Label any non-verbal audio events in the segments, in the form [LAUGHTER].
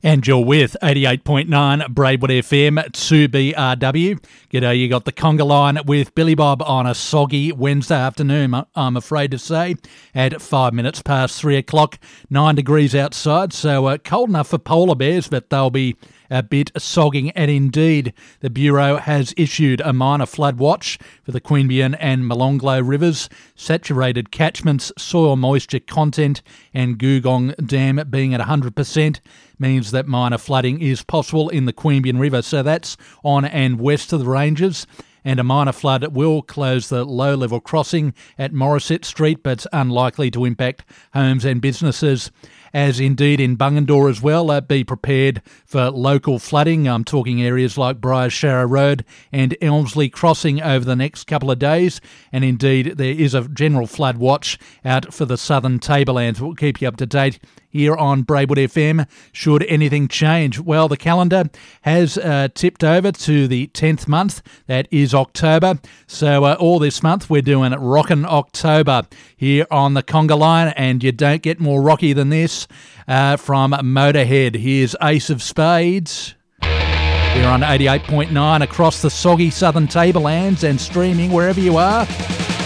And you're with 88.9 Braidwood FM 2BRW. G'day, you got the conga line with Billy Bob on a soggy Wednesday afternoon, I'm afraid to say, at five minutes past three o'clock. Nine degrees outside, so uh, cold enough for polar bears, but they'll be a bit sogging. And indeed, the Bureau has issued a minor flood watch for the Queanbeyan and Molonglo rivers, saturated catchments, soil moisture content, and Googong Dam being at 100% means that minor flooding is possible in the Queanbeyan River. So that's on and west of the ranges and a minor flood will close the low level crossing at Morisset Street, but it's unlikely to impact homes and businesses as indeed in Bungendore as well. Uh, be prepared for local flooding. I'm talking areas like Briar Sharrow Road and Elmsley Crossing over the next couple of days. And indeed, there is a general flood watch out for the southern tablelands. We'll keep you up to date here on Braidwood FM. Should anything change? Well, the calendar has uh, tipped over to the 10th month. That is October. So, uh, all this month, we're doing Rockin' October here on the Conga line, and you don't get more rocky than this uh, from Motorhead. Here's Ace of Spades. We're on 88.9 across the soggy southern tablelands and streaming wherever you are.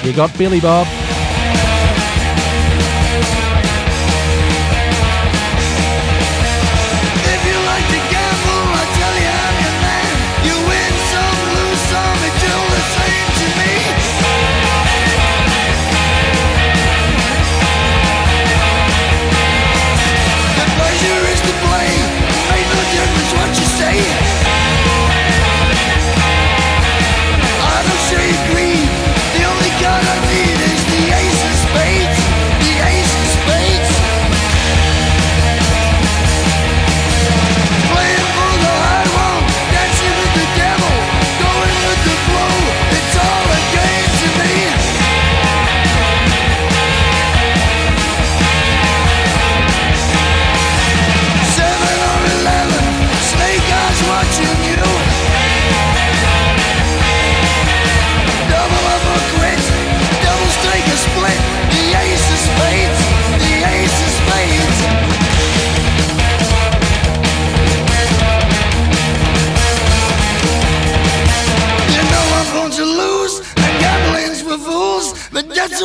You got Billy Bob.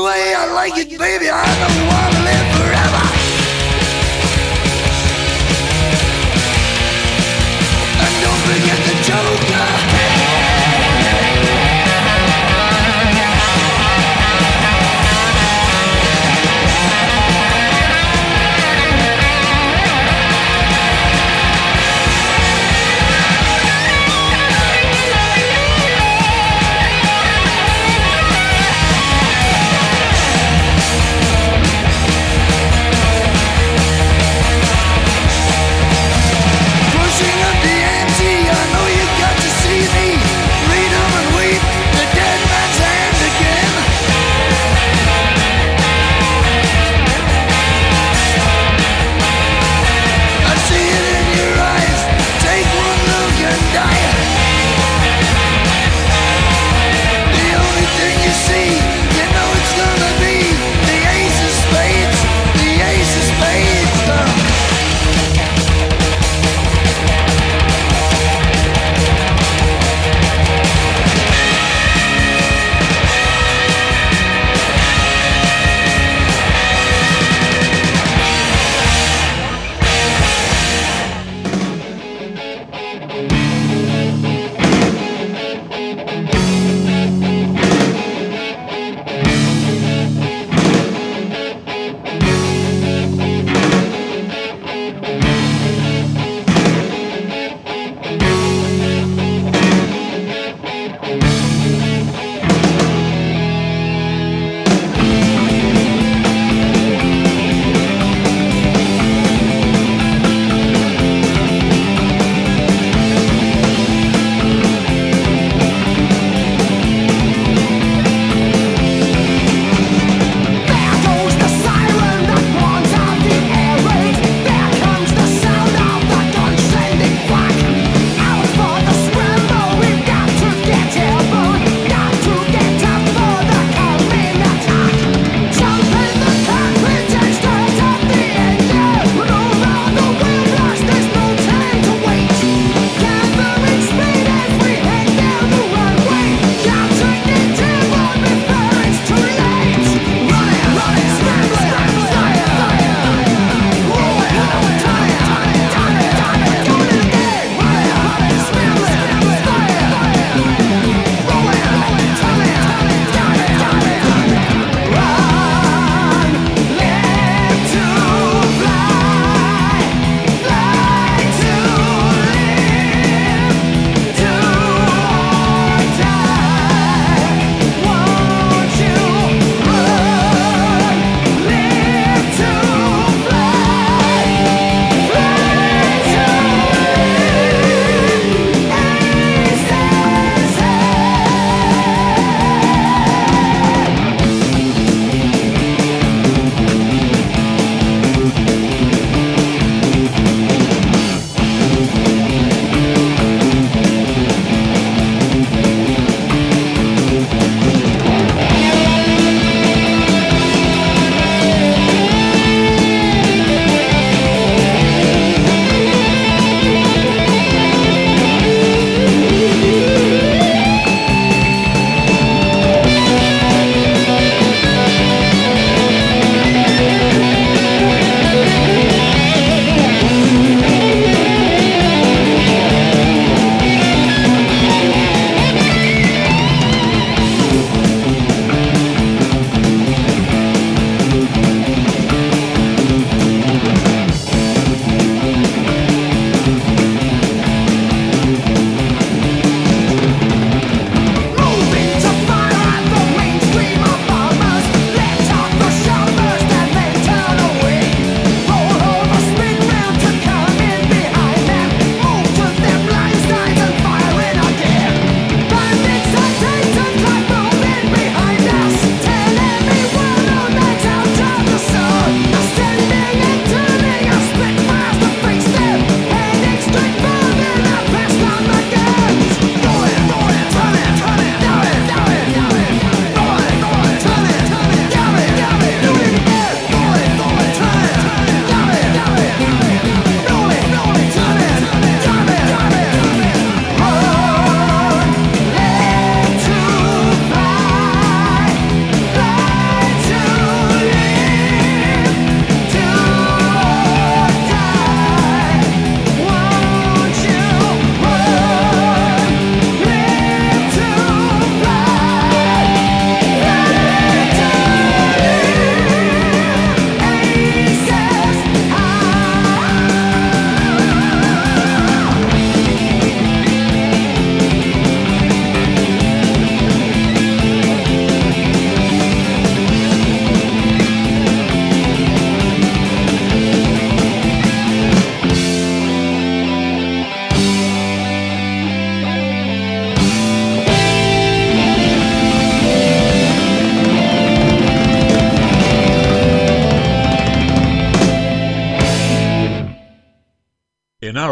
Way I like it, baby. I don't wanna live forever.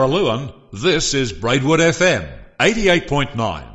In Araluen, this is Braidwood FM 88.9.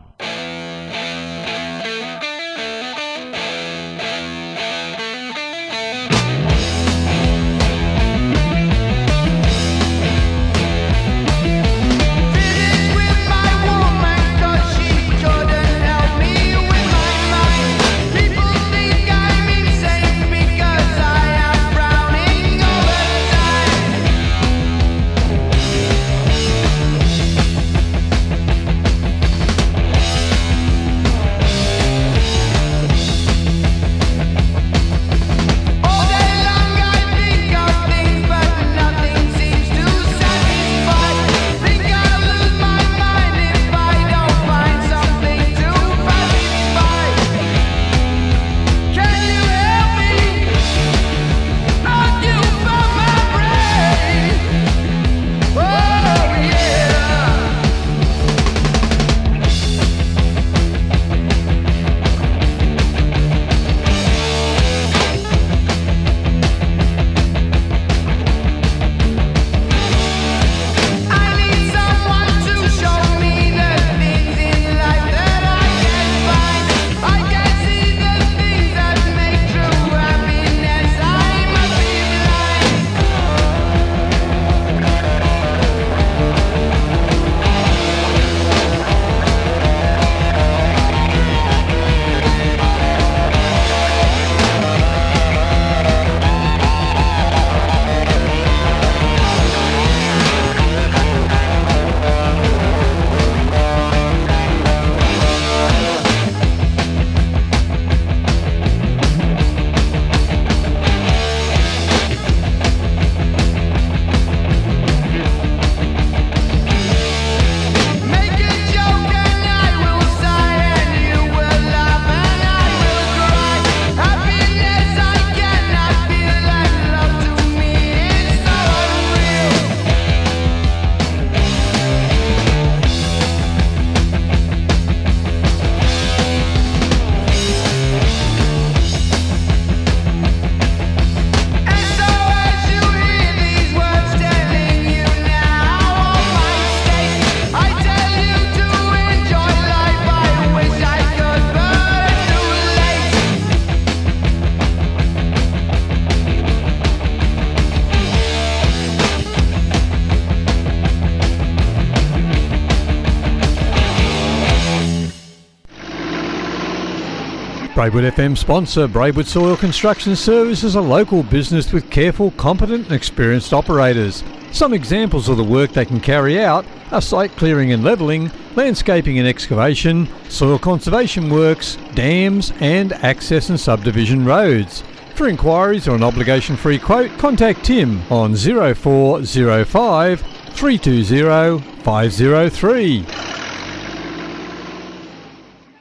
Braidwood FM sponsor Braidwood Soil Construction Service is a local business with careful, competent and experienced operators. Some examples of the work they can carry out are site clearing and levelling, landscaping and excavation, soil conservation works, dams and access and subdivision roads. For inquiries or an obligation free quote, contact Tim on 0405 320 503.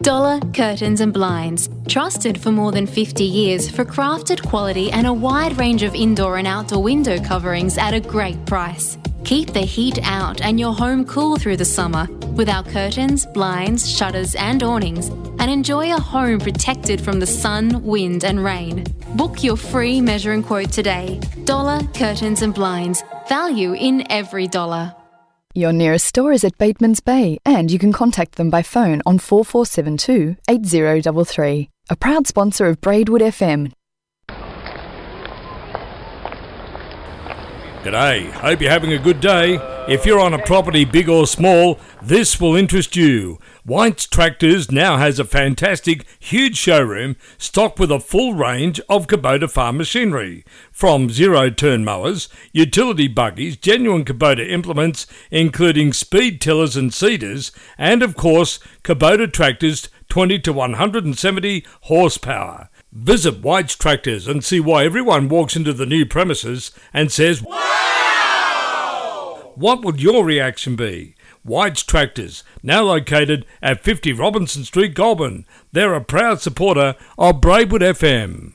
Dollar Curtains and Blinds. Trusted for more than 50 years for crafted quality and a wide range of indoor and outdoor window coverings at a great price. Keep the heat out and your home cool through the summer with our curtains, blinds, shutters, and awnings, and enjoy a home protected from the sun, wind, and rain. Book your free measuring quote today. Dollar Curtains and Blinds. Value in every dollar. Your nearest store is at Bateman's Bay, and you can contact them by phone on 4472 8033. A proud sponsor of Braidwood FM. G'day, hope you're having a good day. If you're on a property, big or small, this will interest you. White's Tractors now has a fantastic, huge showroom stocked with a full range of Kubota farm machinery. From zero turn mowers, utility buggies, genuine Kubota implements, including speed tillers and seeders, and of course, Kubota tractors 20 to 170 horsepower. Visit White's Tractors and see why everyone walks into the new premises and says, Wow! What would your reaction be? White's Tractors, now located at 50 Robinson Street, Goulburn. They're a proud supporter of Braidwood FM.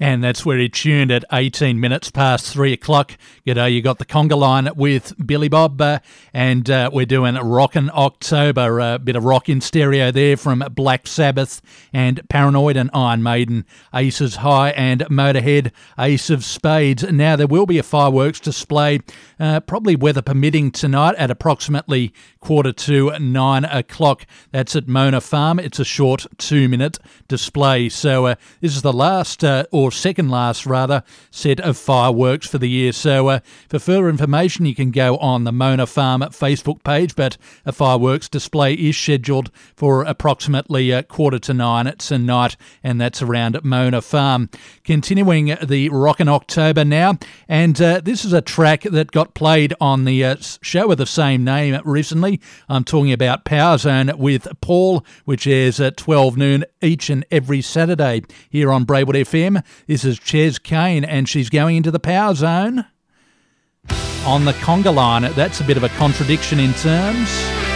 And that's where he tuned at 18 minutes past three o'clock. G'day, you got the conga line with Billy Bob, uh, and uh, we're doing Rockin' October, a bit of rock in stereo there from Black Sabbath and Paranoid and Iron Maiden, Aces High and Motorhead, Ace of Spades. Now, there will be a fireworks display, uh, probably weather permitting tonight at approximately quarter to nine o'clock. That's at Mona Farm. It's a short two minute display. So, uh, this is the last, uh, or second last rather, set of fireworks for the year. So, uh, for further information, you can go on the Mona Farm Facebook page, but a fireworks display is scheduled for approximately a quarter to nine tonight, and that's around Mona Farm. Continuing the Rockin' October now, and uh, this is a track that got played on the uh, show of the same name recently. I'm talking about Power Zone with Paul, which is at 12 noon each and every Saturday here on Braidwood FM. This is Chez Kane, and she's going into the Power Zone on the conga line. That's a bit of a contradiction in terms.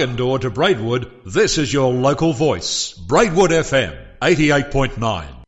From Bungendore to Braidwood, this is your local voice. Braidwood FM 88.9.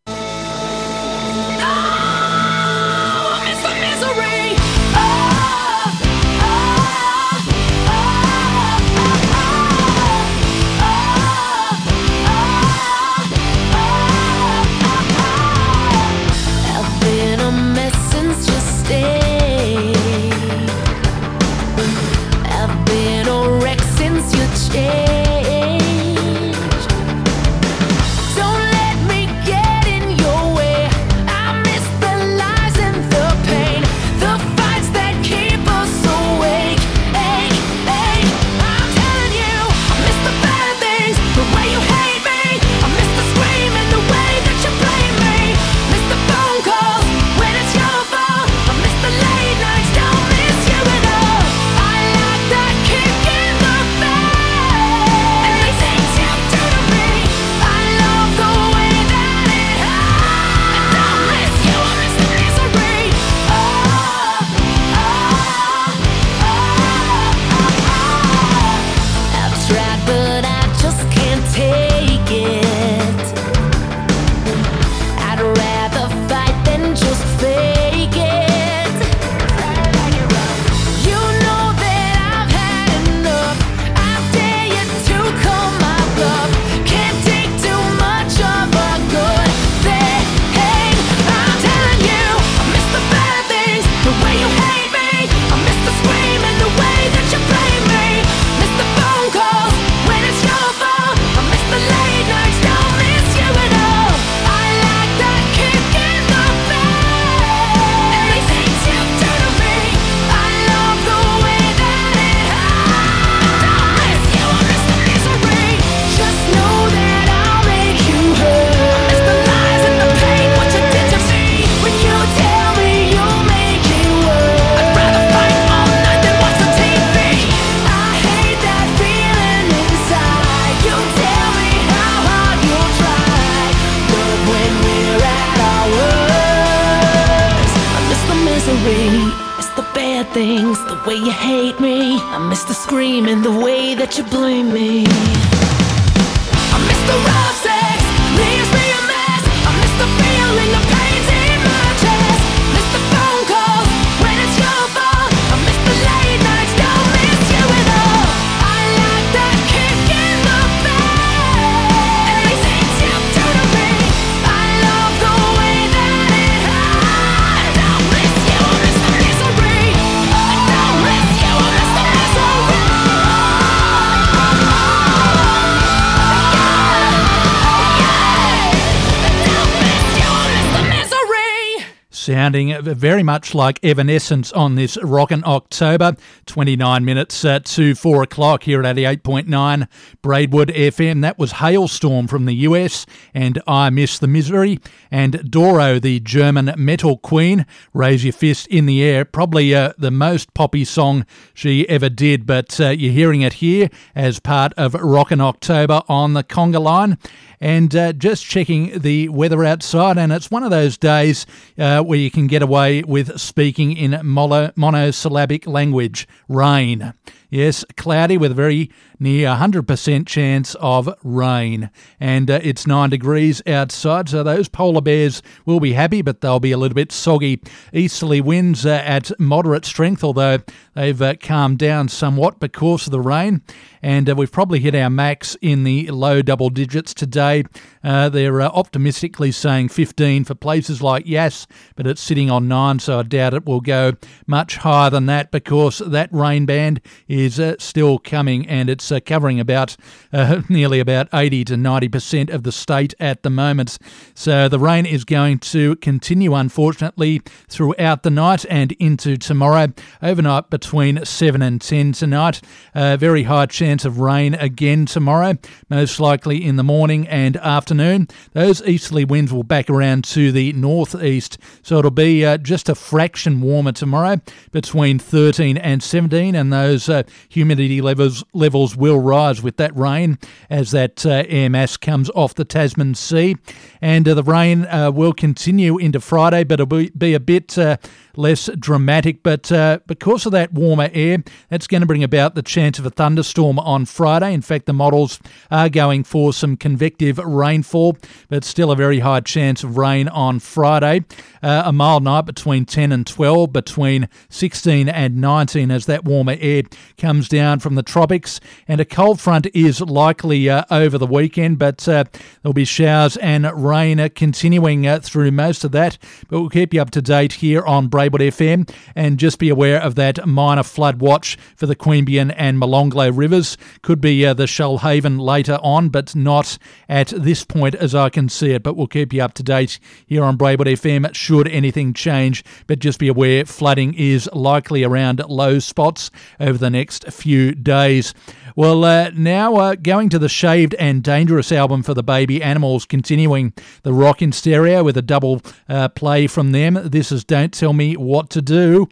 very much like Evanescence on this Rockin' October. 29 minutes uh, to 4 o'clock here at 88.9 Braidwood FM. That was Halestorm from the US and I Miss the Misery. And Doro, the German metal queen, Raise Your Fist in the Air. Probably uh, the most poppy song she ever did, but uh, you're hearing it here as part of Rockin' October on the conga line. And uh, just checking the weather outside, and it's one of those days uh, where you can get away with speaking in mono- monosyllabic language rain. Yes, cloudy with a very near 100% chance of rain. And uh, it's 9 degrees outside, so those polar bears will be happy, but they'll be a little bit soggy. Easterly winds uh, at moderate strength, although they've uh, calmed down somewhat because of the rain. And uh, we've probably hit our max in the low double digits today. Uh, they're uh, optimistically saying 15 for places like Yass, but it's sitting on 9, so I doubt it will go much higher than that because that rain band is uh, still coming and it's uh, covering about uh, [LAUGHS] nearly about 80 to 90% of the state at the moment. So the rain is going to continue, unfortunately, throughout the night and into tomorrow. Overnight between 7 and 10 tonight. Uh, very high chance of rain again tomorrow, most likely in the morning and and afternoon. Those easterly winds will back around to the northeast, so it'll be uh, just a fraction warmer tomorrow, between 13 and 17, and those uh, humidity levels levels will rise with that rain as that uh, air mass comes off the Tasman Sea, and uh, the rain uh, will continue into Friday, but it'll be, be a bit uh, less dramatic. But uh, because of that warmer air, that's going to bring about the chance of a thunderstorm on Friday. In fact, the models are going for some convective rainfall, but still a very high chance of rain on Friday. Uh, a mild night between 10 and 12, between 16 and 19 as that warmer air comes down from the tropics. And a cold front is likely uh, over the weekend, but there'll be showers and rain uh, continuing uh, through most of that. But we'll keep you up to date here on Braidwood FM and just be aware of that minor flood watch for the Queanbeyan and Molonglo rivers. Could be uh, the Shoalhaven later on, but not at this point as I can see it. But we'll keep you up to date here on Braidwood FM should anything change. But just be aware flooding is likely around low spots over the next few days. Well, uh, now uh, going to the Shaved and Dangerous album for the Baby Animals, continuing the rock in stereo with a double uh, play from them. This is Don't Tell Me What to Do.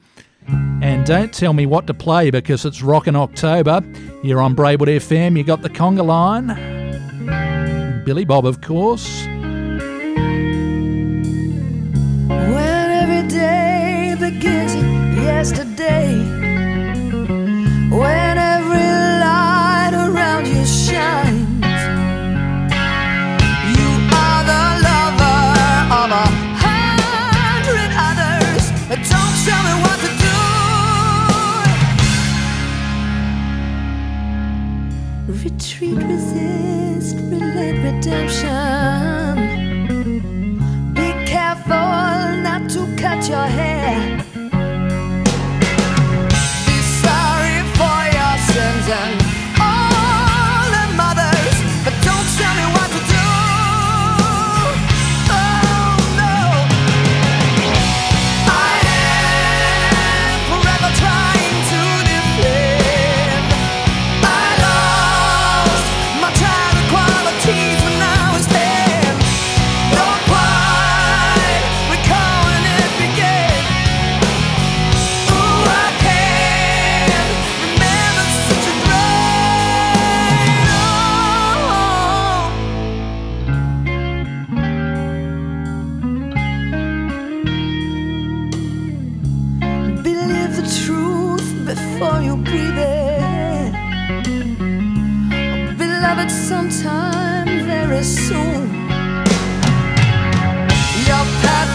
And don't tell me what to play because it's Rockin' October. You're on Braidwood FM. You got the conga line. Billy Bob, of course. When every day begins yesterday, Retreat, resist, relate, redemption. Be careful not to cut your hair.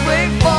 Pathway forward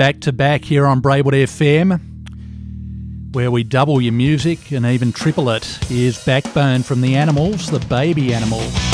back to back here on Braidwood FM, where we double your music and even triple it, is Backbone from the Animals, the Baby Animals.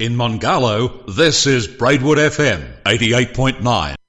In Mongarlowe, this is Braidwood FM 88.9.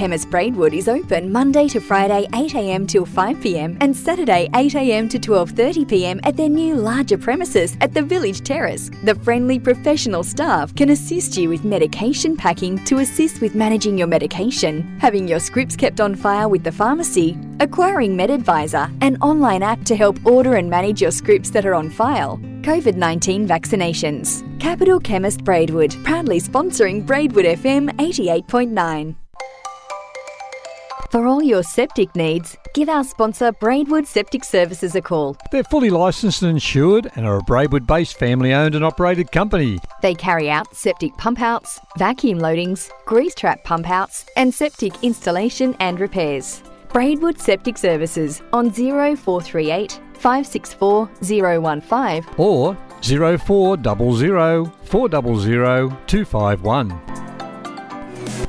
Chemist Braidwood is open Monday to Friday 8am till 5pm and Saturday 8am to 12.30pm at their new larger premises at the Village Terrace. The friendly professional staff can assist you with medication packing to assist with managing your medication, having your scripts kept on file with the pharmacy, acquiring MedAdvisor, an online app to help order and manage your scripts that are on file, COVID 19 vaccinations. Capital Chemist Braidwood, proudly sponsoring Braidwood FM 88.9. For all your septic needs, give our sponsor Braidwood Septic Services a call. They're fully licensed and insured and are a Braidwood based family owned and operated company. They carry out septic pump outs, vacuum loadings, grease trap pump outs, and septic installation and repairs. Braidwood Septic Services on 0438 564 015 or 0400 400 251.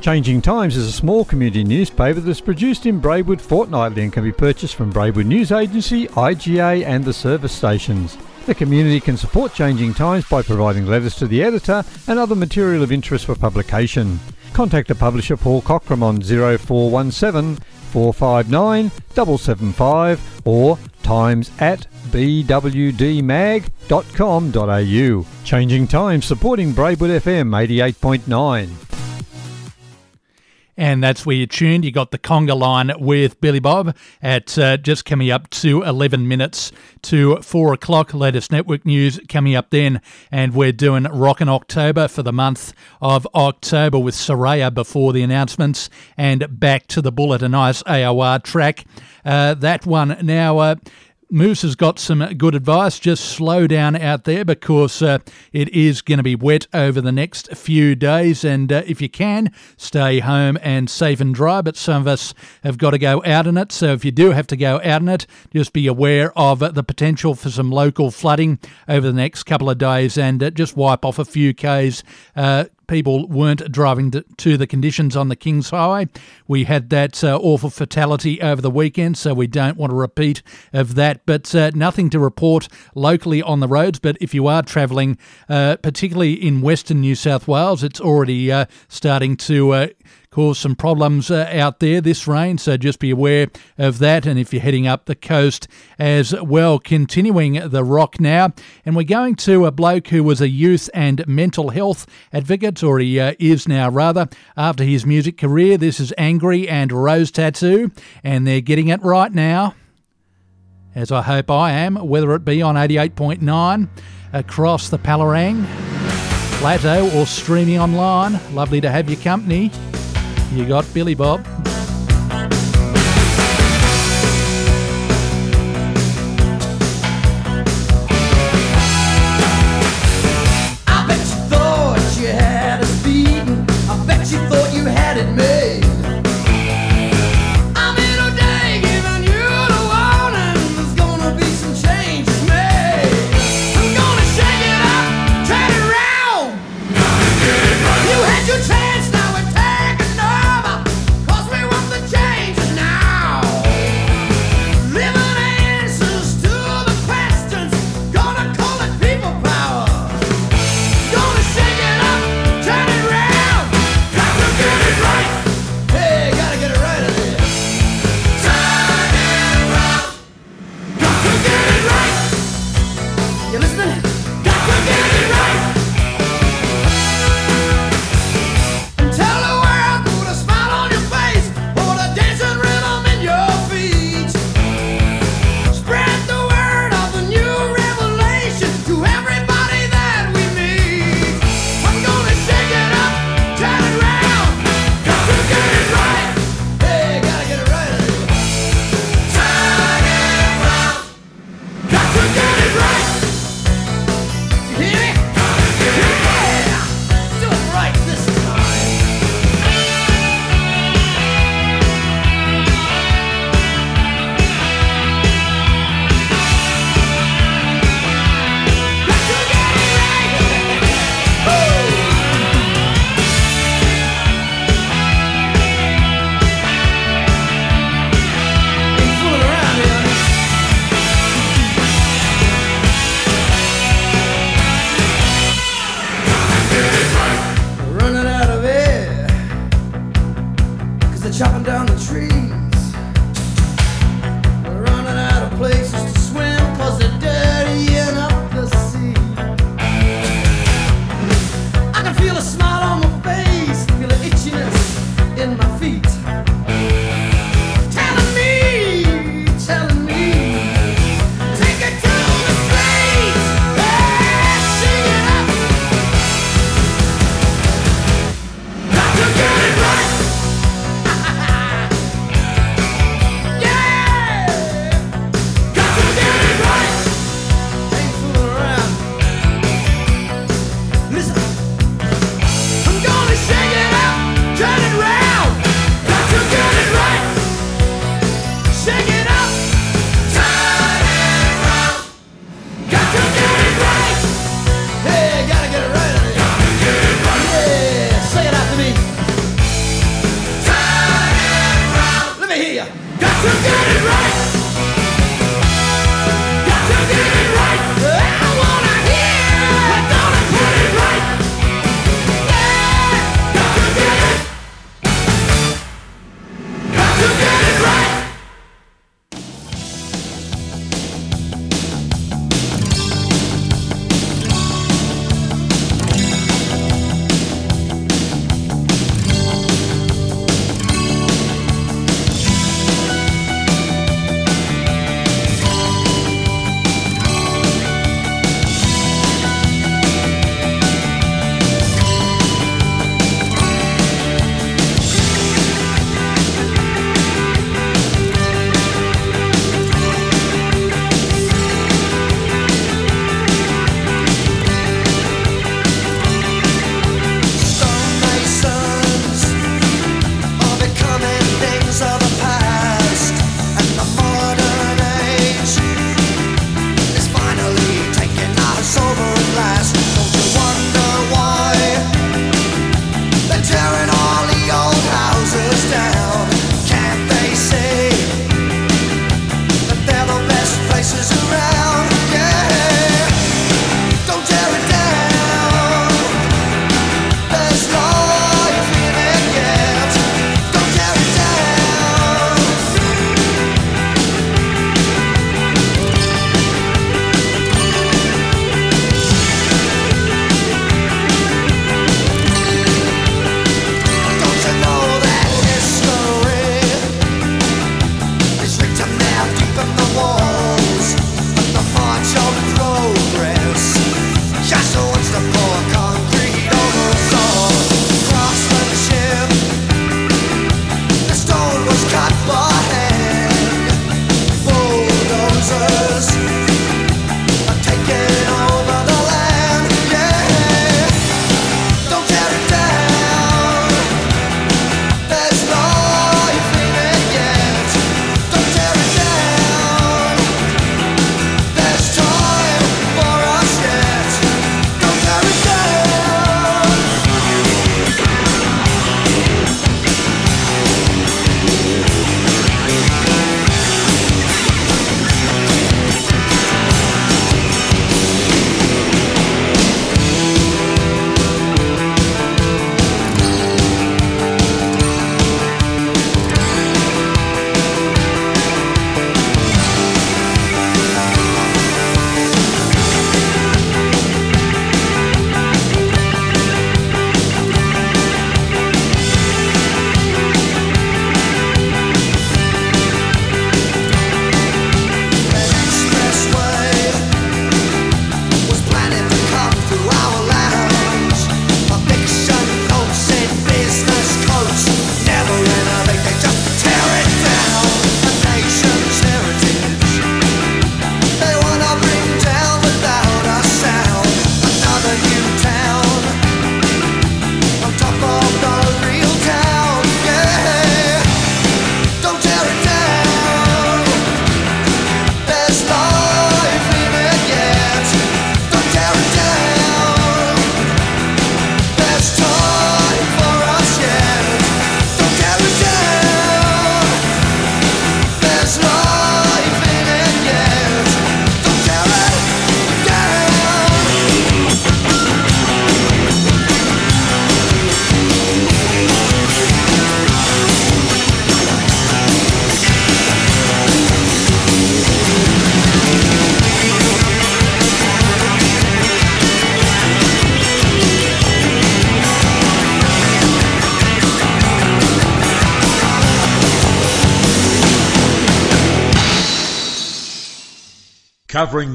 Changing Times is a small community newspaper that's produced in Braidwood fortnightly and can be purchased from Braidwood News Agency, IGA, and the service stations. The community can support Changing Times by providing letters to the editor and other material of interest for publication. Contact the publisher Paul Cockram on 0417 459 775 or times at bwdmag.com.au. Changing Times supporting Braidwood FM 88.9. And that's where you're tuned. You got the conga line with Billy Bob at uh, just coming up to 11 minutes to 4 o'clock. Latest network news coming up then. And we're doing Rockin' October for the month of October with Saraya before the announcements and back to the bullet, a nice AOR track. Uh, that one now. Uh, Moose has got some good advice. Just slow down out there because uh, it is going to be wet over the next few days. And uh, if you can, stay home and safe and dry. But some of us have got to go out in it. So if you do have to go out in it, just be aware of uh, the potential for some local flooding over the next couple of days and uh, just wipe off a few Ks. People weren't driving to, to the conditions on the Kings Highway. We had that uh, awful fatality over the weekend, so we don't want to repeat of that. But uh, nothing to report locally on the roads. But if you are travelling, uh, particularly in Western New South Wales, it's already uh, starting to uh, cause some problems uh, out there this rain, so just be aware of that. And if you're heading up the coast as well, continuing the rock now, and we're going to a bloke who was a youth and mental health advocate, or he uh, is now rather, after his music career. This is Angry Anderson Rose Tattoo, and they're getting it right now. As I hope I am, whether it be on 88.9 across the Palerang, Plateau, or streaming online. Lovely to have your company. You got Billy Bob.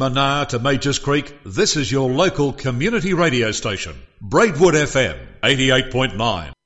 Manar to Majors Creek, this is your local community radio station. Braidwood FM 88.9.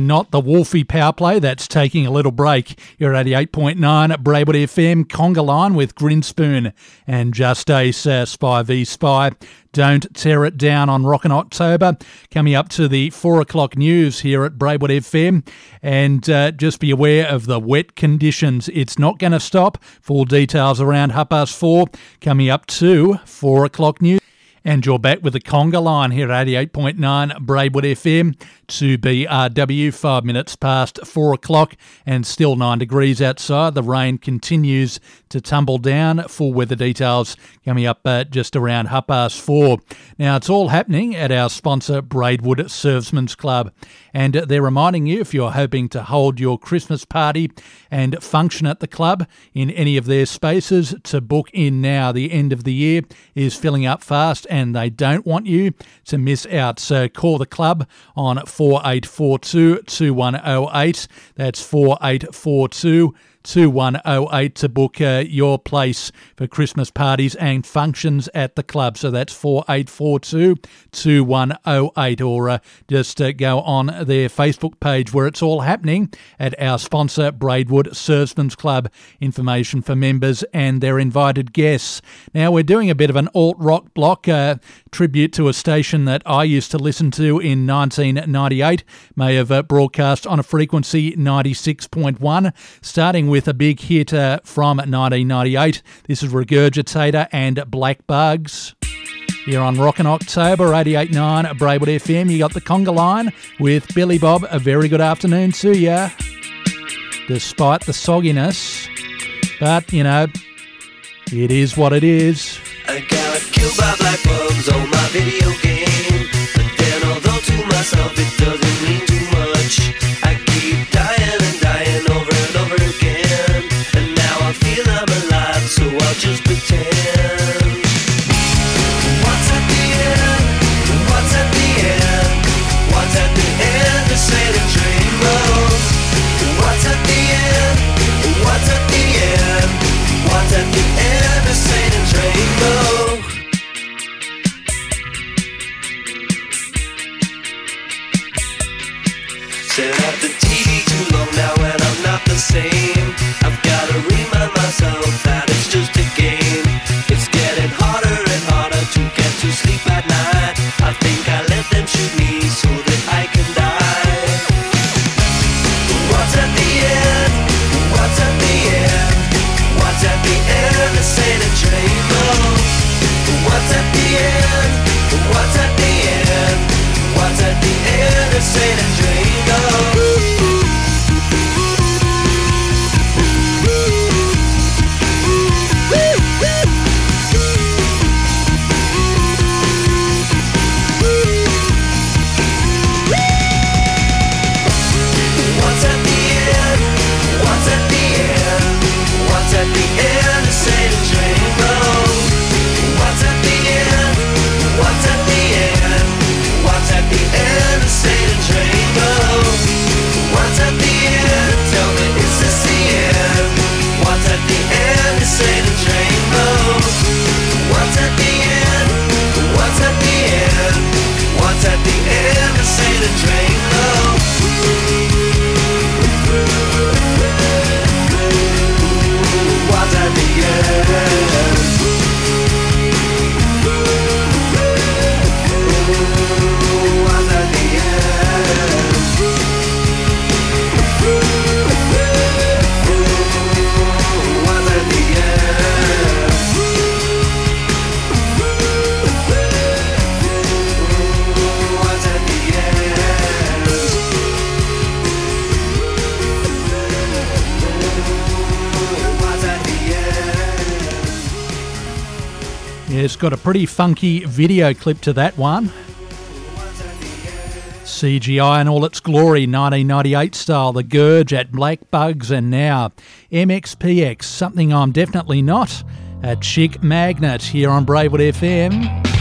Not the Wolfie power play. That's taking a little break. You're at 88.9 at Braidwood FM, Conga Line with Grinspoon and Just Ace uh, Spy v Spy. Don't tear it down on Rockin' October. Coming up to the four o'clock news here at Braidwood FM. And uh, just be aware of the wet conditions. It's not going to stop. Full details around half past four. Coming up to four o'clock news. And you're back with the Conga line here at 88.9 Braidwood FM to BRW, five minutes past four o'clock, and still nine degrees outside. The rain continues to tumble down. Full weather details coming up uh, just around half past four. Now, it's all happening at our sponsor, Braidwood Servicemen's Club. And they're reminding you if you're hoping to hold your Christmas party and function at the club in any of their spaces to book in now. The end of the year is filling up fast and they don't want you to miss out. So call the club on 4842 2108. That's 4842 2108 to book uh, your place for Christmas parties and functions at the club. So that's 4842 2108 or uh, just uh, go on their Facebook page where it's all happening at our sponsor Braidwood Servicemen's Club. Information for members and their invited guests. Now we're doing a bit of an alt rock block uh, tribute to a station that I used to listen to in 1998. May have uh, broadcast on a frequency 96.1, starting with a big hit uh, from 1998. This is Regurgitator and Black Bugs. Here on Rockin' October 88.9 Braidwood FM, you got the conga line with Billy Bob. A very good afternoon to you. Despite the sogginess, but you know, it is what it is. I got killed by black bugs on my video game. But then, although to myself it doesn't mean too much, What's at the end? What's at the end? What's at the end train. got a pretty funky video clip to that one. CGI in all its glory, 1998 style, The Gurge at Black Bugs, and now MXPX, something I'm definitely not, a chick magnet here on Braidwood FM.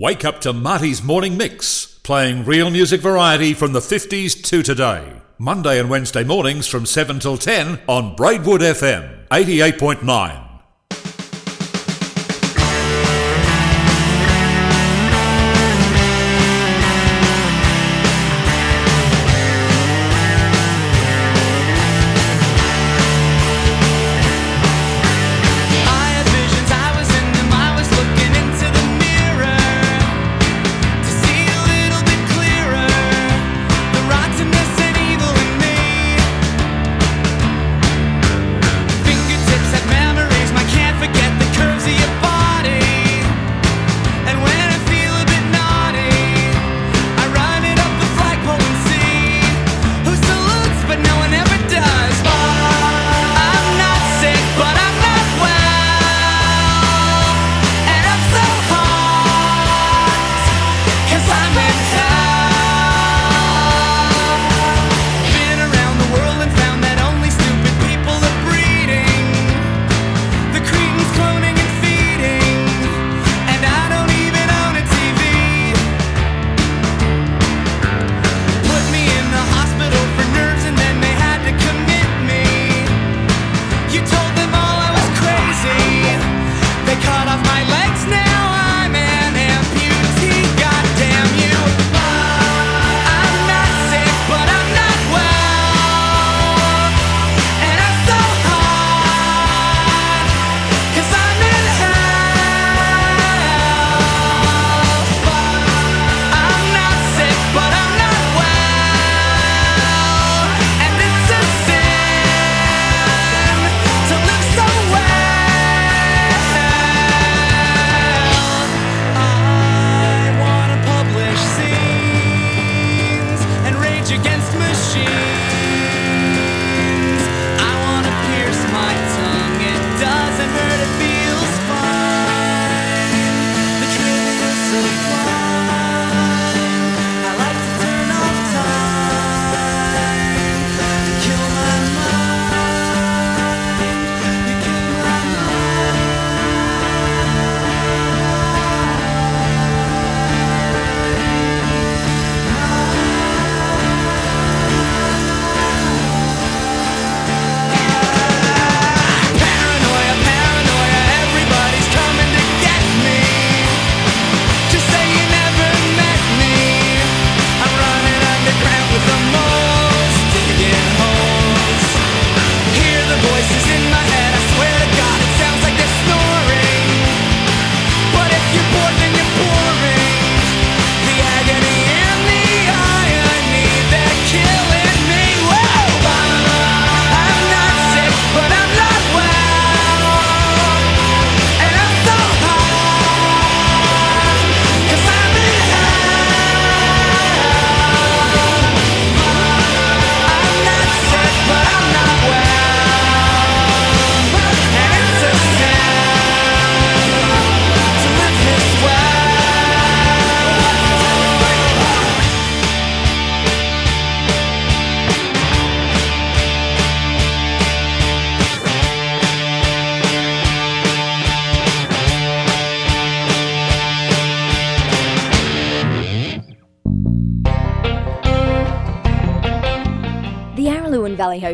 Wake up to Marty's Morning Mix, playing real music variety from the 50s to today. Monday and Wednesday mornings from 7 till 10 on Braidwood FM 88.9.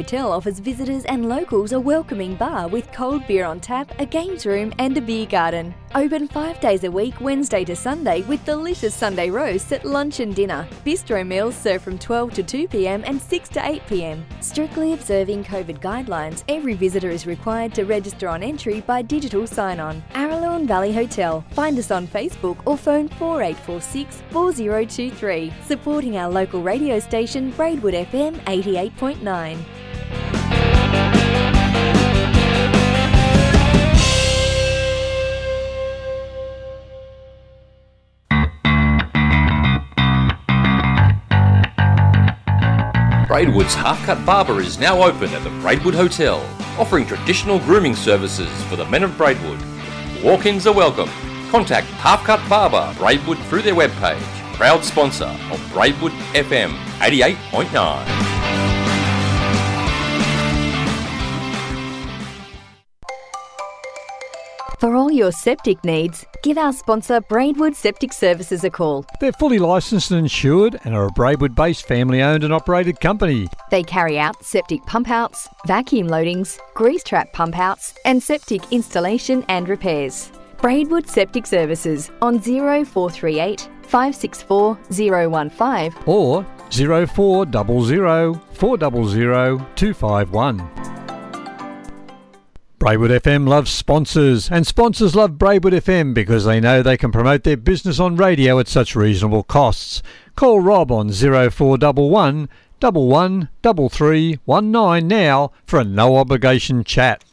Hotel offers visitors and locals a welcoming bar with cold beer on tap, a games room, and a beer garden. Open five days a week, Wednesday to Sunday, with delicious Sunday roasts at lunch and dinner. Bistro meals served from 12 to 2 pm and 6 to 8 pm. Strictly observing COVID guidelines, every visitor is required to register on entry by digital sign on. Araluen Valley Hotel. Find us on Facebook or phone 4846 4023. Supporting our local radio station, Braidwood FM 88.9. Braidwood's Half Cut Barber is now open at the Braidwood Hotel, offering traditional grooming services for the men of Braidwood. Walk ins are welcome. Contact Half Cut Barber Braidwood through their webpage. Proud sponsor of Braidwood FM 88.9. For all your septic needs, give our sponsor Braidwood Septic Services a call. They're fully licensed and insured and are a Braidwood based family owned and operated company. They carry out septic pump outs, vacuum loadings, grease trap pump outs, and septic installation and repairs. Braidwood Septic Services on 0438 564 015 or 0400 400 251. Braidwood FM loves sponsors, and sponsors love Braidwood FM because they know they can promote their business on radio at such reasonable costs. Call Rob on 0411 11 now for a no obligation chat.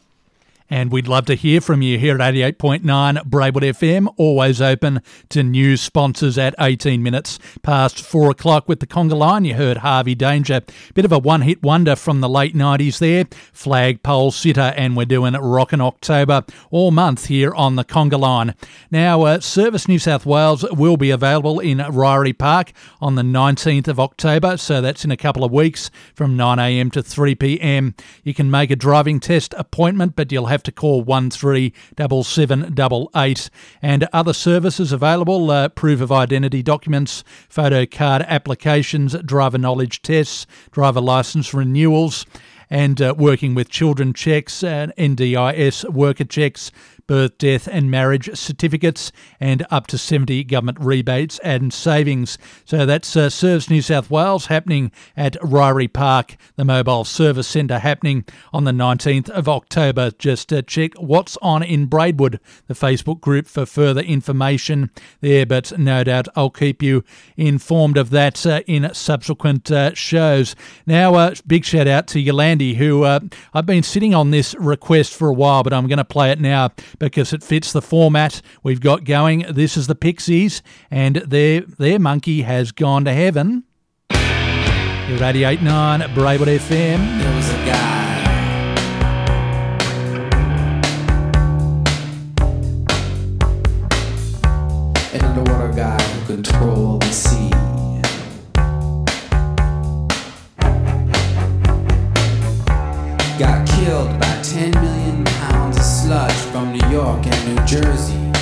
And we'd love to hear from you here at 88.9 Braidwood FM, always open to new sponsors at 18 minutes past 4 o'clock with the Conga line. You heard Harvey Danger, bit of a one hit wonder from the late 90s there, flagpole sitter, and we're doing Rockin' October all month here on the Conga line. Now, uh, Service New South Wales will be available in Ryrie Park on the 19th of October, so that's in a couple of weeks from 9am to 3pm. You can make a driving test appointment, but you'll have to call 137788 and other services available uh, proof of identity documents, photo card applications, driver knowledge tests, driver license renewals, and uh, working with children checks and NDIS worker checks. Birth, death, and marriage certificates, and up to 70 government rebates and savings. So that's uh, Service New South Wales happening at Ryrie Park, the mobile service centre happening on the 19th of October. Just uh, check what's on in Braidwood, the Facebook group, for further information there. But no doubt I'll keep you informed of that uh, in subsequent uh, shows. Now, uh, big shout out to Yolandi, who uh, I've been sitting on this request for a while, but I'm going to play it now because it fits the format we've got going. This is the Pixies, and their their monkey has gone to heaven. You're 88.9 Braidwood FM. There was a guy. An underwater guy who controlled the sea. Got killed by 10 million sludge from New York and New Jersey.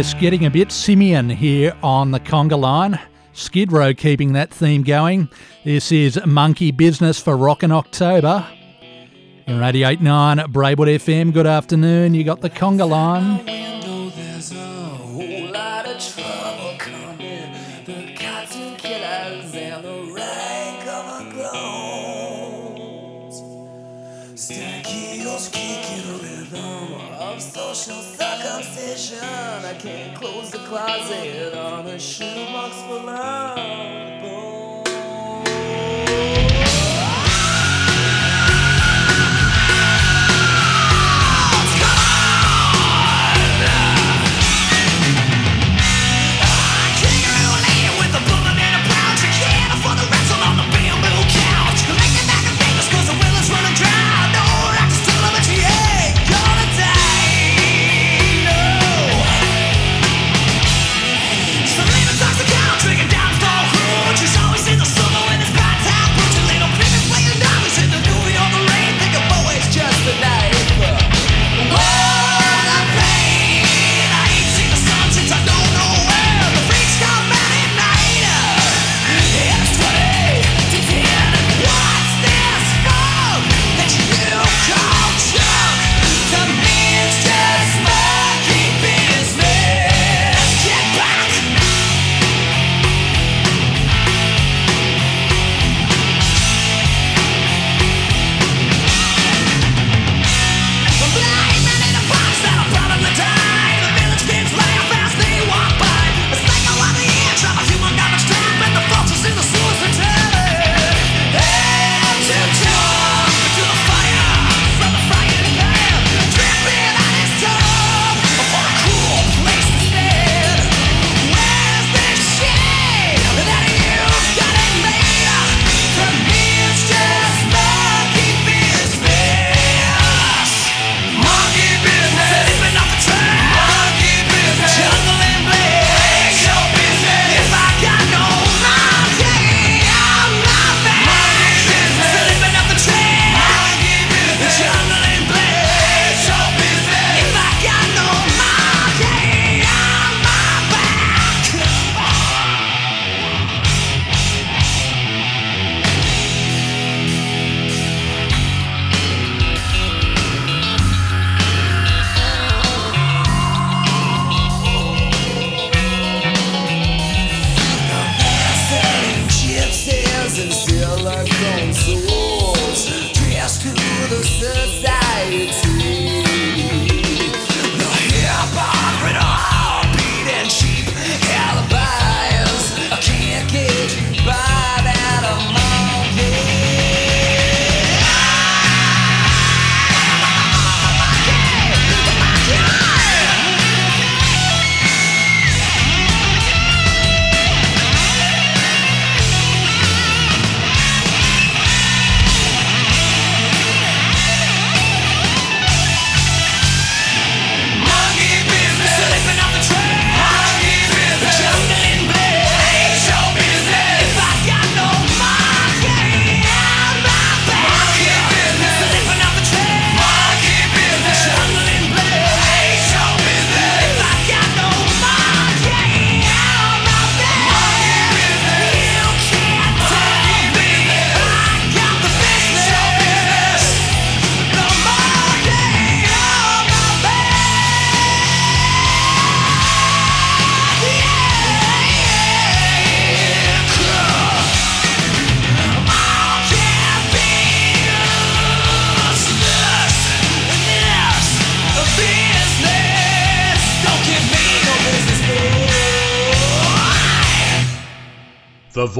Yes, getting a bit simian here on the conga line. Skid Row keeping that theme going. This is Monkey Business for Rockin' October. In 88.9 Braidwood FM, good afternoon. You got the conga line. I can't close the closet on a shoebox for love.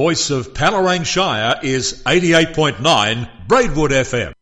Voice of Palerang Shire is 88.9 Braidwood FM.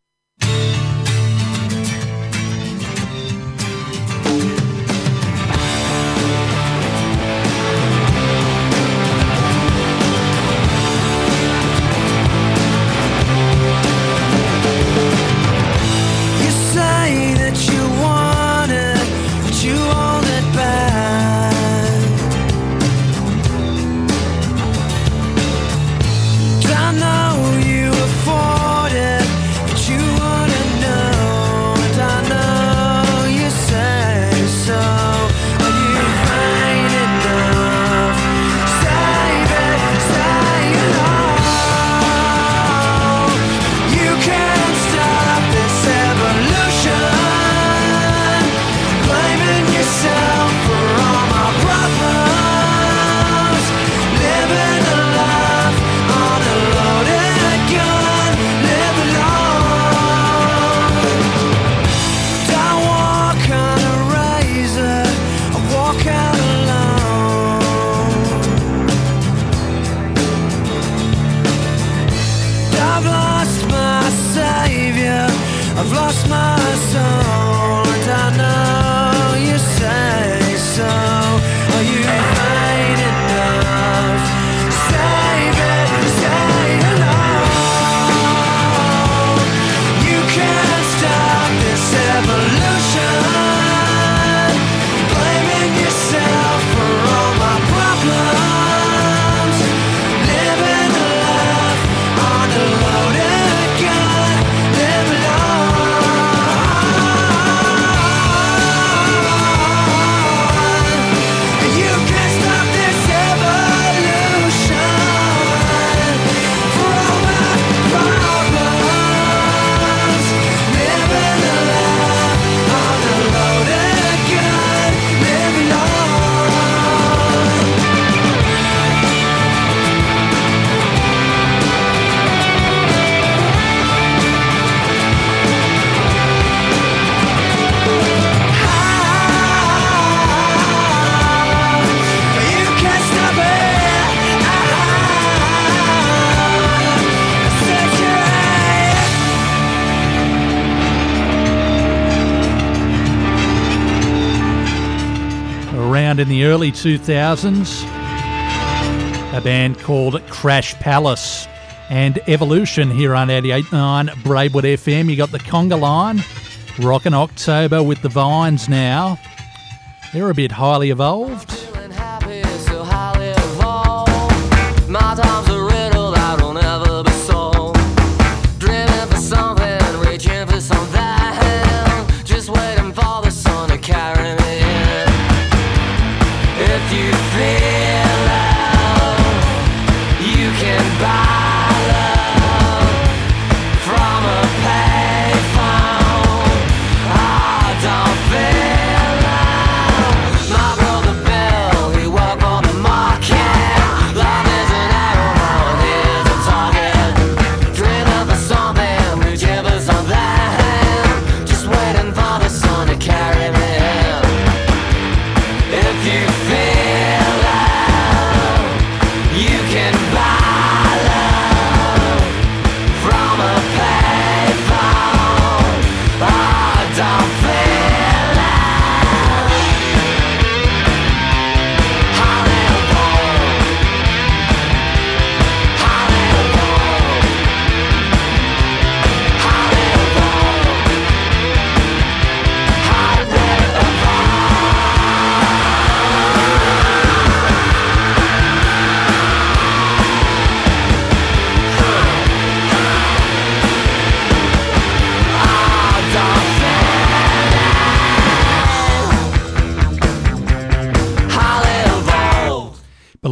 Around in the early 2000s, a band called Crash Palace and Evolution here on 88.9 Braidwood FM. You got the Conga line, Rockin' October with the Vines now. They're a bit highly evolved.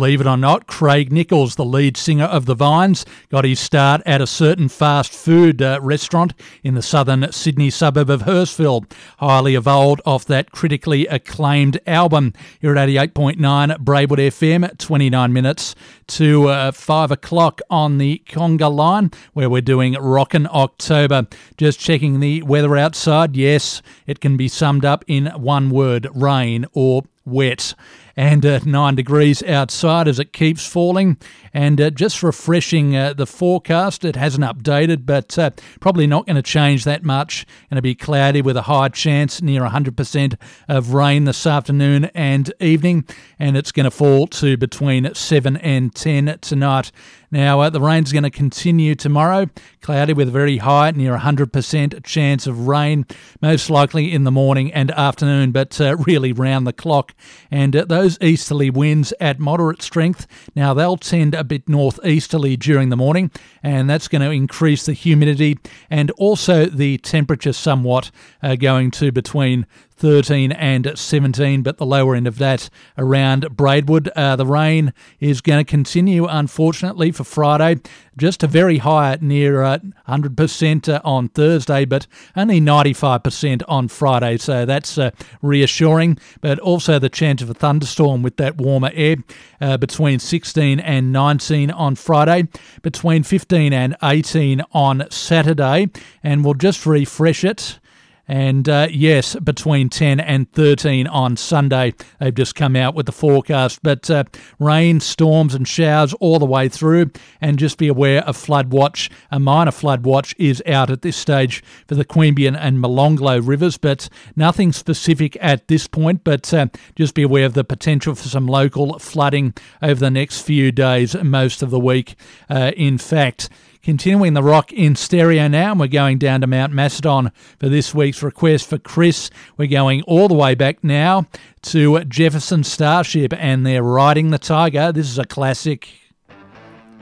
Believe it or not, Craig Nicholls, the lead singer of The Vines, got his start at a certain fast food uh, restaurant in the southern Sydney suburb of Hurstville. Highly evolved off that critically acclaimed album. You're at 88.9 Braidwood FM, 29 minutes to uh, 5 o'clock on the Conga line, where we're doing Rockin' October. Just checking the weather outside. Yes, it can be summed up in one word rain or wet. And uh, 9 degrees outside as it keeps falling. And uh, just refreshing uh, the forecast, it hasn't updated, but uh, probably not going to change that much. Going to be cloudy with a high chance near 100% of rain this afternoon and evening, and it's going to fall to between 7 and 10 tonight. Now, uh, the rain's going to continue tomorrow, cloudy with a very high, near 100% chance of rain, most likely in the morning and afternoon, but uh, really round the clock. And uh, those easterly winds at moderate strength, now they'll tend a bit northeasterly during the morning, and that's going to increase the humidity and also the temperature somewhat, uh, going to between 13 and 17, but the lower end of that around Braidwood. Uh, the rain is going to continue, unfortunately, for Friday. Just a very high, near uh, 100% uh, on Thursday, but only 95% on Friday. So that's uh, reassuring. But also the chance of a thunderstorm with that warmer air uh, between 16 and 19 on Friday, between 15 and 18 on Saturday. And we'll just refresh it. And uh, yes, between 10 and 13 on Sunday, they've just come out with the forecast. But uh, rain, storms, and showers all the way through. And just be aware a flood watch, a minor flood watch, is out at this stage for the Queanbeyan and Molonglo rivers, but nothing specific at this point. But uh, just be aware of the potential for some local flooding over the next few days, most of the week. Uh, in fact, Continuing the rock in stereo now, and we're going down to Mount Macedon for this week's request for Chris. We're going all the way back now to Jefferson Starship, and they're riding the Tiger. This is a classic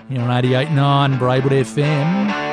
here on 88.9 Braidwood FM.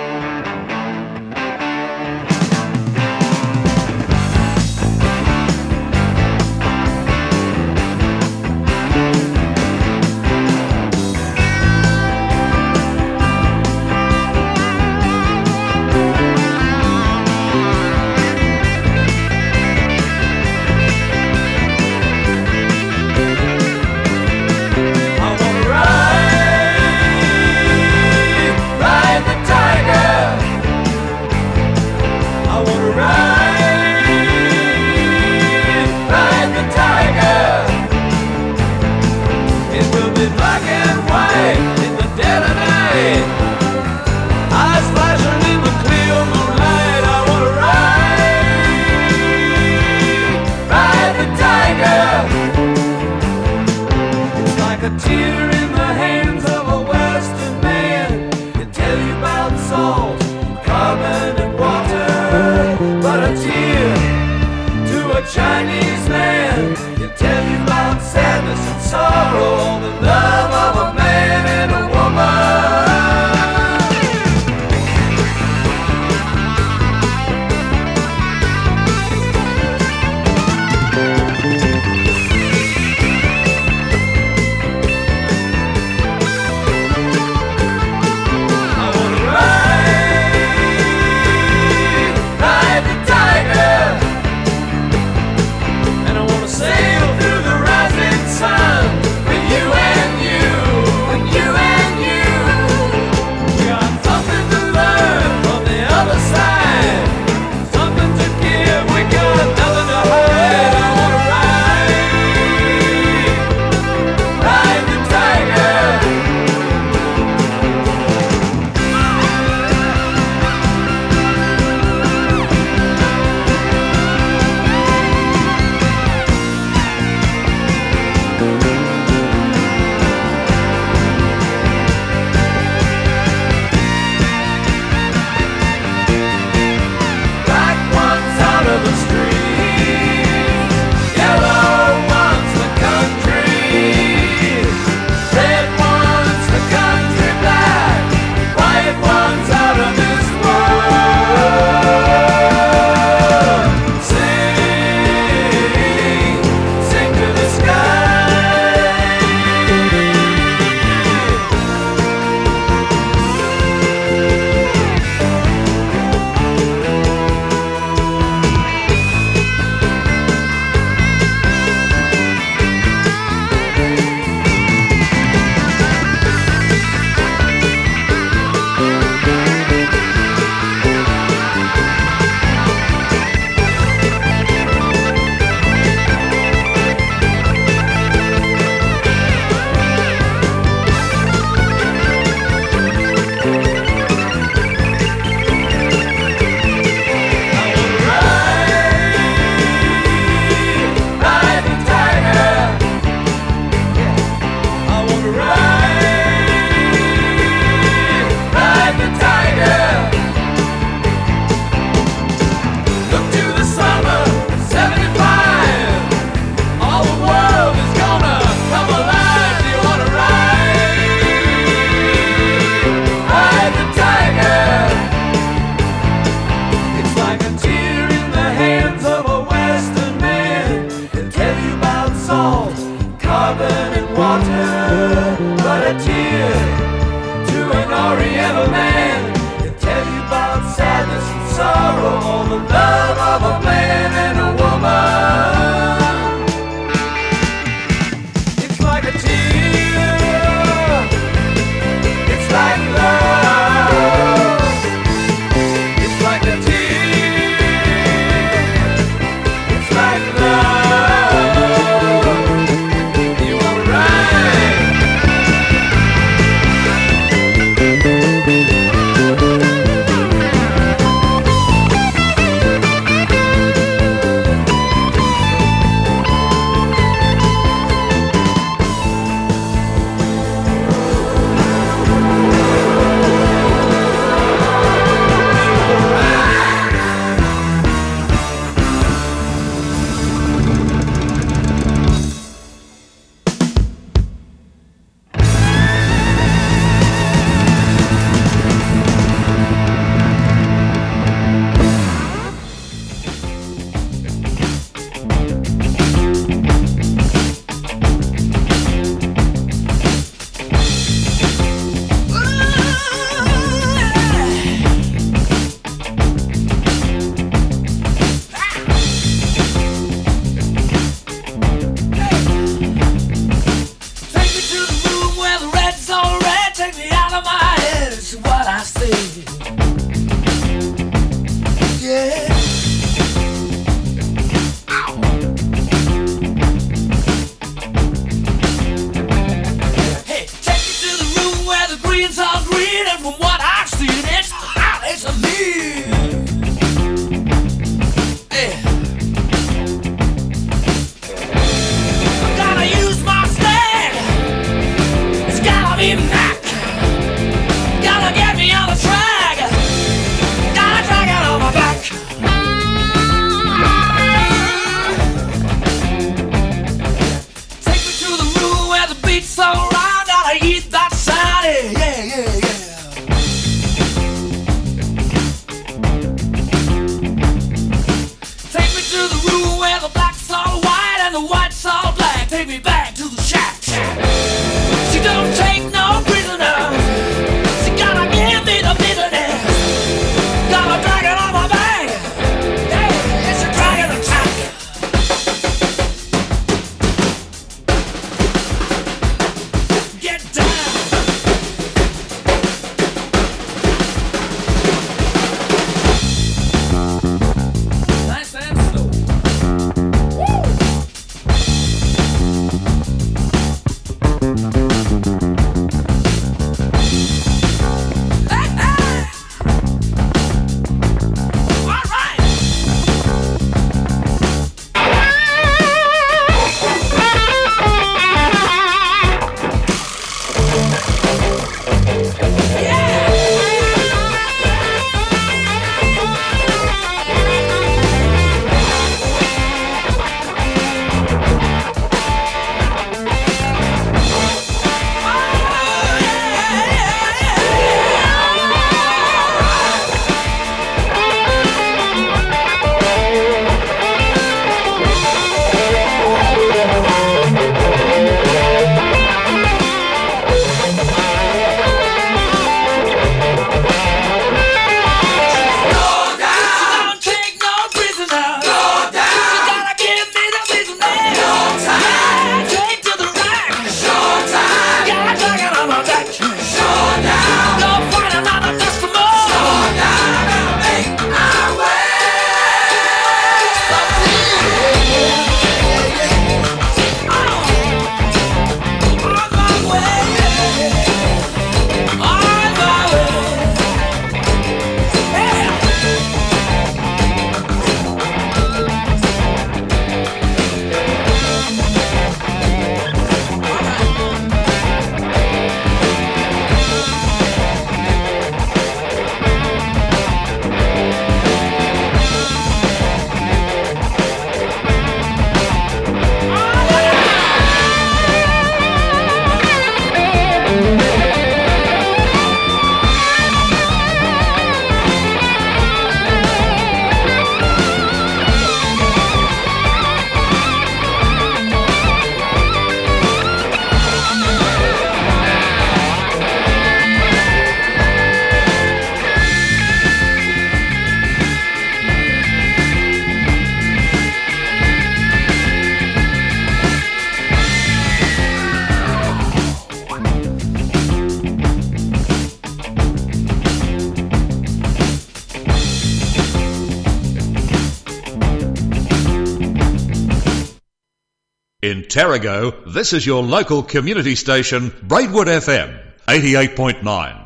Tarago, this is your local community station, Braidwood FM, 88.9.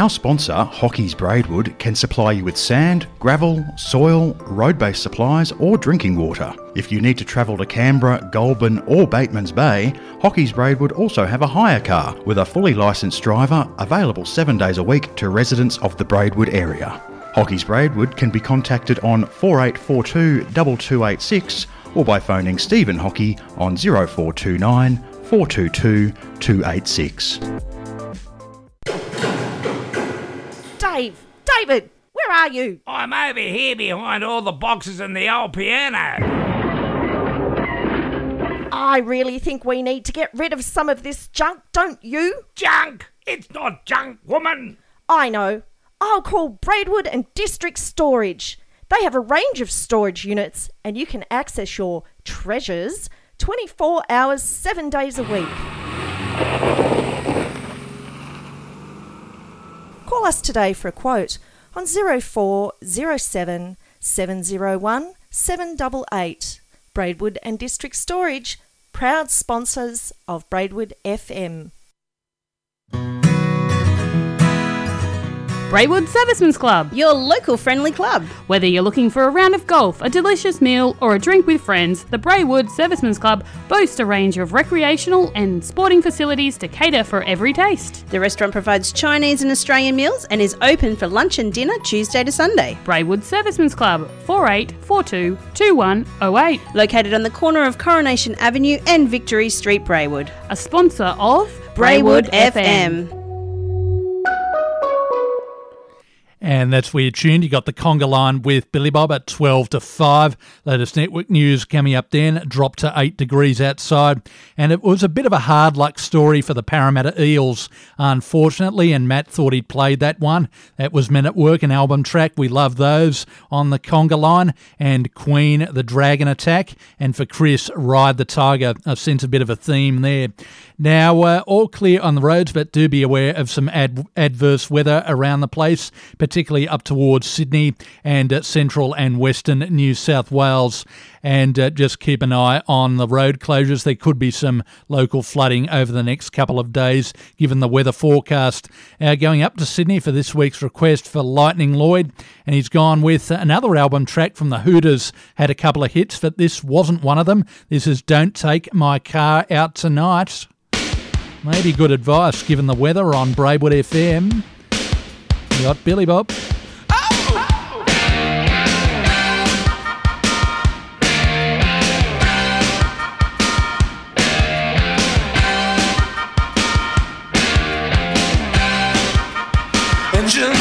Our sponsor, Hockey's Braidwood, can supply you with sand, gravel, soil, road based supplies, or drinking water. If you need to travel to Canberra, Goulburn, or Bateman's Bay, Hockey's Braidwood also have a hire car with a fully licensed driver available seven days a week to residents of the Braidwood area. Hockey's Braidwood can be contacted on 4842 2286 or by phoning Stephen Hockey on 0429 422 286. Dave, David, where are you? I'm over here behind all the boxes and the old piano. I really think we need to get rid of some of this junk, don't you? Junk? It's not junk, woman. I know. I'll call Braidwood and District Storage. They have a range of storage units and you can access your treasures 24 hours, 7 days a week. Call us today for a quote on 0407 701 788. Braidwood and District Storage, proud sponsors of Braidwood FM. Braidwood Servicemen's Club, your local friendly club. Whether you're looking for a round of golf, a delicious meal, or a drink with friends, the Braidwood Servicemen's Club boasts a range of recreational and sporting facilities to cater for every taste. The restaurant provides Chinese and Australian meals and is open for lunch and dinner Tuesday to Sunday. Braidwood Servicemen's Club, 4842 2108. Located on the corner of Coronation Avenue and Victory Street, Braidwood. A sponsor of Braidwood FM. And that's where you're tuned. You got the conga line with Billy Bob at 12 to 5. Latest network news coming up then. Dropped to 8 degrees outside. And it was a bit of a hard luck story for the Parramatta Eels, unfortunately. And Matt thought he'd played that one. That was Men at Work, an album track. We love those on the conga line. And Queen, the Dragon Attack. And for Chris, Ride the Tiger. I sense a bit of a theme there. Now, uh, all clear on the roads, but do be aware of some ad- adverse weather around the place, particularly up towards Sydney and uh, central and western New South Wales. And uh, just keep an eye on the road closures. There could be some local flooding over the next couple of days, given the weather forecast. Now going up to Sydney for this week's request for Lightning Lloyd, and he's gone with another album track from the Hooters. Had a couple of hits, but this wasn't one of them. This is Don't Take My Car Out Tonight. Maybe good advice given the weather on Braidwood FM. You got Billy Bob. engine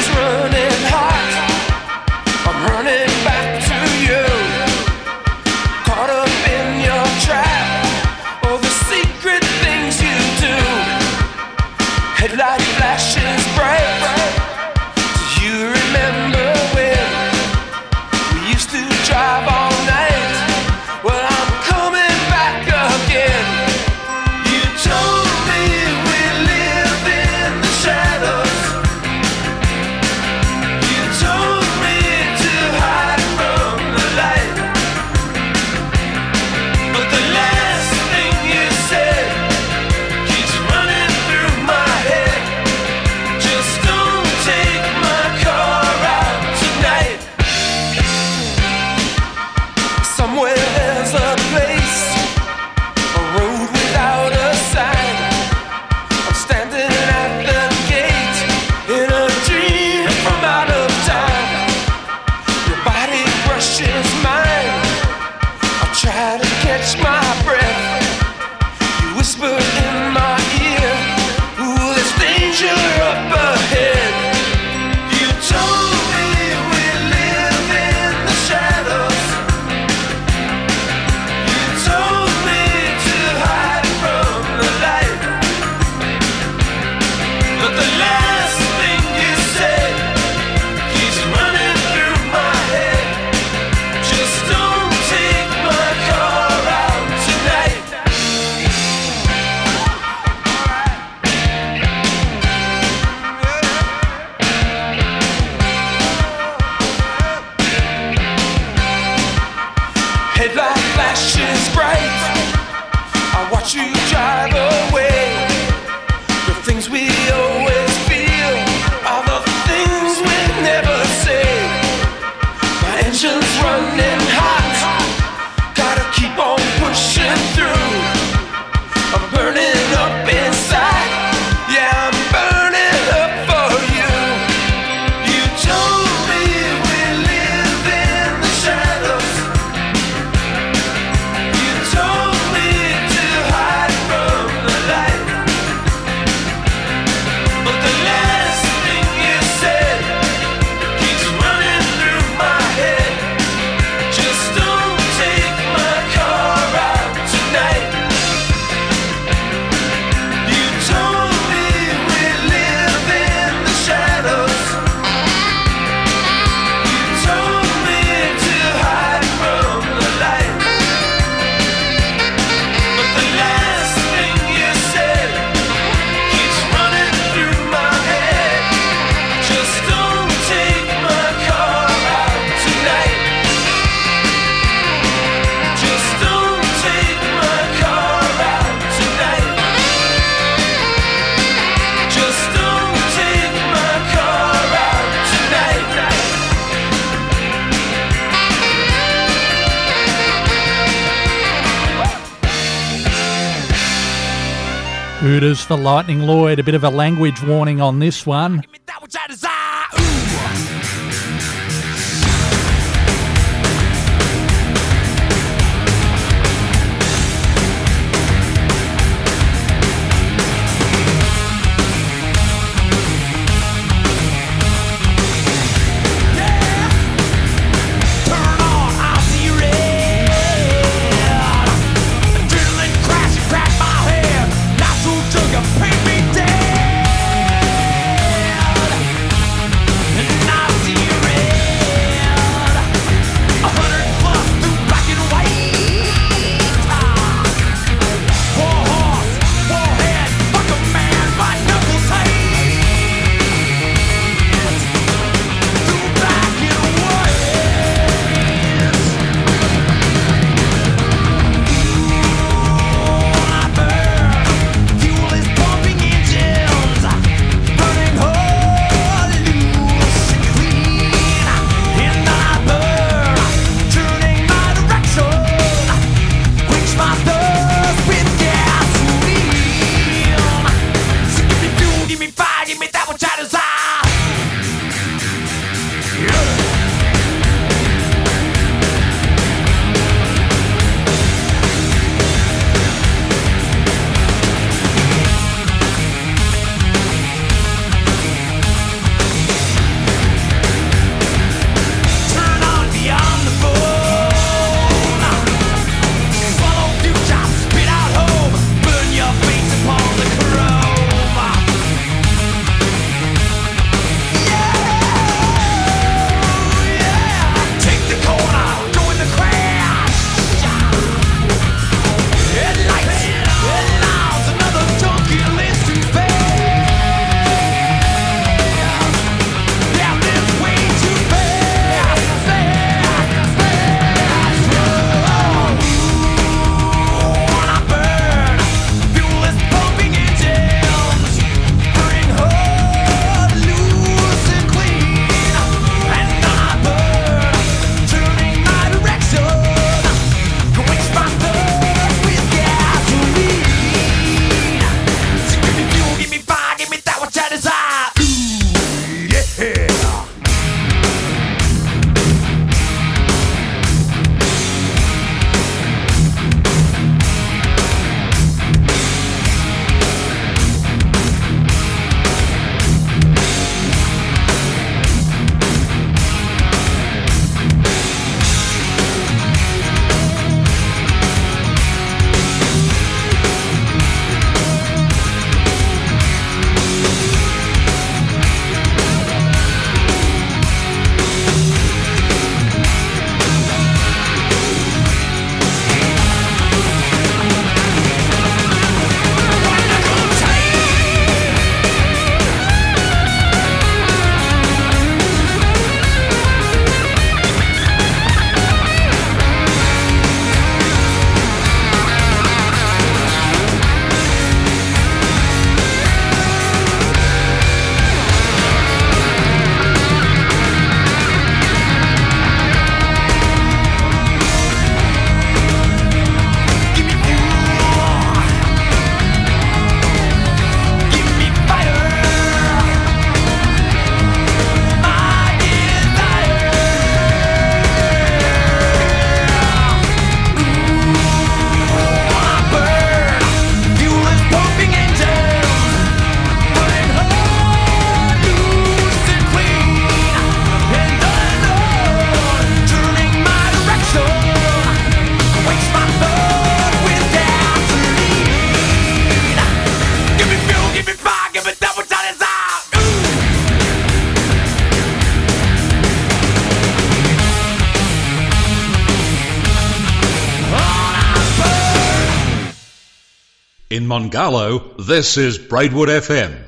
the Lightning Lloyd. A bit of a language warning on this one.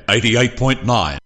88.9.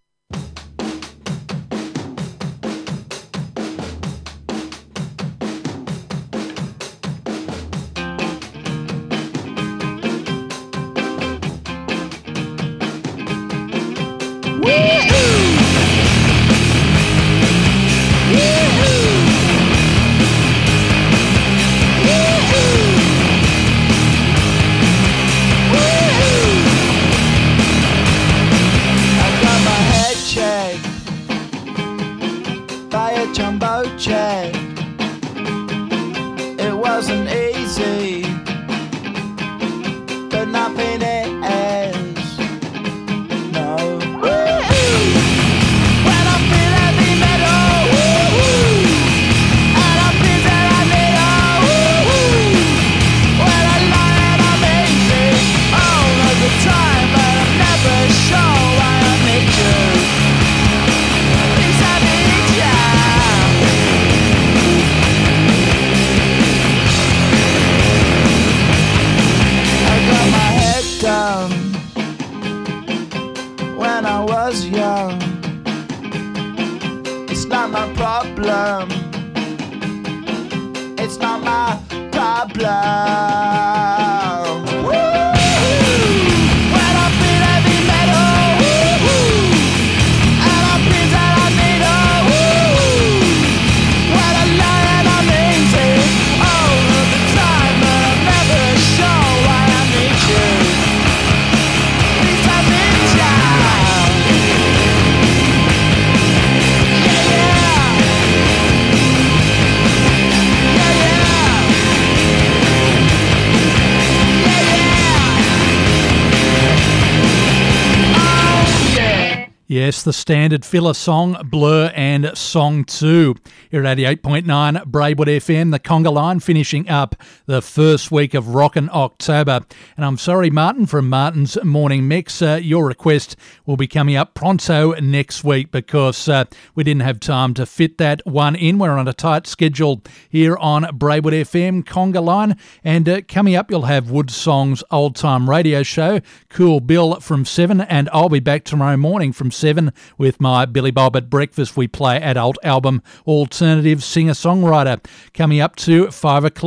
the standard filler song, Blur and Song 2. Here at 88.9 Braidwood FM, the Conga line finishing up the first week of Rockin' October. And I'm sorry, Martin, from Martin's Morning Mix, uh, your request will be coming up pronto next week because uh, we didn't have time to fit that one in. We're on a tight schedule here on Braidwood FM, Conga line. And uh, coming up, you'll have Wood Song's Old Time Radio Show, Cool Bill from 7, and I'll be back tomorrow morning from 7 with my Billy Bob at Breakfast. We play adult album alternative singer songwriter coming up to 5 o'clock.